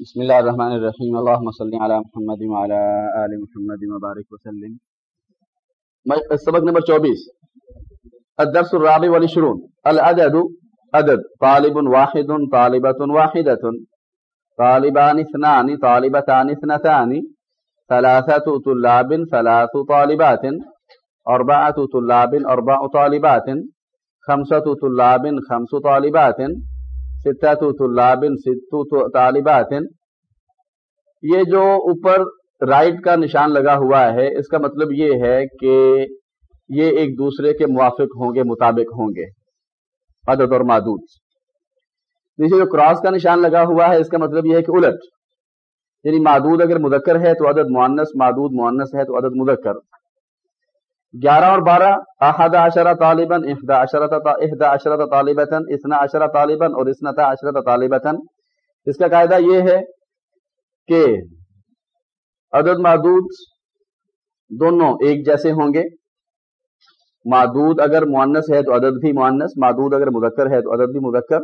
بسم اللہ الرحمن الرحیم. اللہم صلی علی محمد وعلی آل محمد مبارک وسلم. سبق نمبر چوبیس. الدرس الرابع والعشرون. العدد، عدد. طالب واحد، طالبة واحدة. طالبان اثنان، طالبتان اثنتان. ثلاثة طلاب، ثلاث طالبات. أربعة طلاب، أربع طالبات. خمسة طلاب، خمس طالبات. طلاب طالبات یہ جو اوپر رائٹ کا نشان لگا ہوا ہے، اس کا مطلب یہ ہے کہ یہ ایک دوسرے کے موافق ہوں گے، مطابق ہوں گے۔ عدد اور معدود۔ نیچے جو کراس کا نشان لگا ہوا ہے، اس کا مطلب یہ ہے کہ الٹ۔ یعنی معدود اگر مذکر ہے تو عدد معنس معدود معنس ہے تو عدد مذکر۔ گیارہ اور بارہ، احد عشرہ طالباً احدا عشرت احدا عشرت طالبتاً اسنا عشرت طالباً اور اسنتا عشرت طالبتاً۔ اس کا قاعدہ یہ ہے کہ عدد، معدود دونوں ایک جیسے ہوں گے۔ معدود اگر معنس ہے تو عدد بھی معنس معدود اگر مذکر ہے تو عدد بھی مذکر۔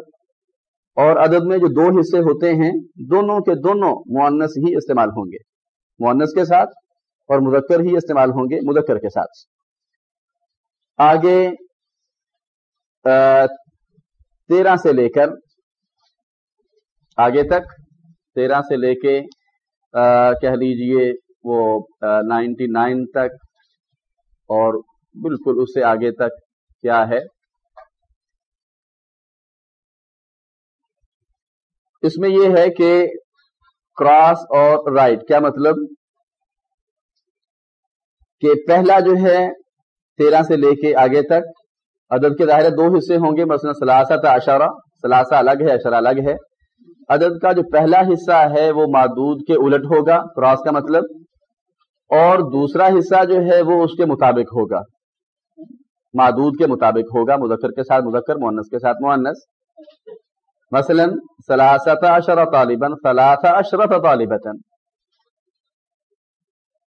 اور عدد میں جو دو حصے ہوتے ہیں، دونوں کے دونوں معنس ہی استعمال ہوں گے۔ معنس کے ساتھ اور مذکر ہی استعمال ہوں گے، مذکر کے ساتھ۔ آگے تیرہ سے لے کر آگے تک، تیرہ سے لے کے کہہ لیجیے وہ نائنٹی نائن تک اور بالکل اس سے آگے تک کیا ہے؟ اس میں یہ ہے کہ کراس اور رائٹ، کیا مطلب؟ کہ پہلا جو ہے تیرہ سے لے کے آگے تک۔ عدد کے ظاہر دو حصے ہوں گے، مثلا سلاسہ تا اشارہ سلاسہ الگ ہے اشارہ الگ ہے۔ عدد کا جو پہلا حصہ ہے وہ معدود کے الٹ ہوگا کراس کا مطلب۔ اور دوسرا حصہ جو ہے وہ اس کے مطابق ہوگا۔ معدود کے مطابق ہوگا، مذکر کے ساتھ مذکر مونس کے ساتھ مونس مثلا سلاسہ اشرا طالباً سلاسہ اشرف طالبتاً۔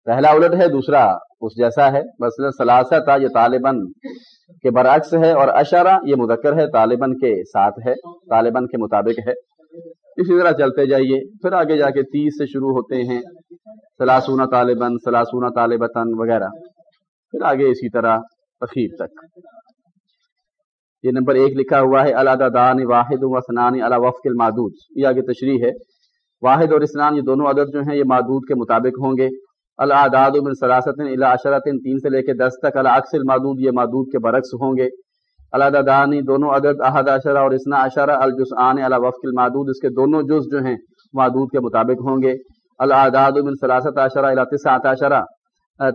پہلا الٹ ہے، دوسرا اس جیسا ہے۔ مثلا سلاسہ تھا یہ طالباً کے برعکس ہے اور اشارہ یہ مذکر ہے، طالباً کے ساتھ ہے، طالباً کے مطابق ہے۔ اسی طرح چلتے جائیے، پھر آگے جا کے تیس سے شروع ہوتے ہیں۔ سلاسونہ طالباً سلاسونہ طالبتاً وغیرہ۔ پھر آگے اسی طرح اخیر تک۔ یہ نمبر ایک لکھا ہوا ہے اللہ دان واحد و سنانی اللہ وفق المادود یہ آگے تشریح ہے۔ واحد اور اسنان یہ دونوں عدد جو ہیں، یہ مادود کے مطابق ہوں گے۔ العداد من سلاست الى تین سے لے کے دس تک، العکس المادود یہ مادود کے برعکس ہوں گے۔ العددانی دونوں عدد، احد عشرہ اور اسنا عشرہ، الجزآن علی وفق المادود اس کے دونوں جز جو ہیں مادود کے مطابق ہوں گے۔ العداد من سلاست عشرہ الى تسعت عشرہ،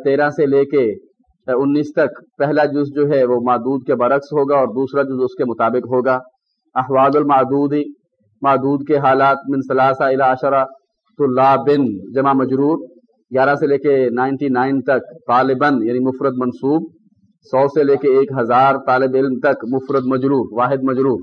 تیرہ سے لے کے انیس تک، پہلا جز جو ہے، وہ مادود کے برعکس ہوگا اور دوسرا جز اس کے مطابق ہوگا۔ احواد المعدود، معدود کے حالات من سلاسہ الى عشرہ طلابن جمع مجرور۔ گیارہ سے لے کے نائنٹی نائن تک طالباً یعنی مفرد منصوب، سو سے لے کے ایک ہزار طالب علم تک مفرد مجرور، واحد مجرور۔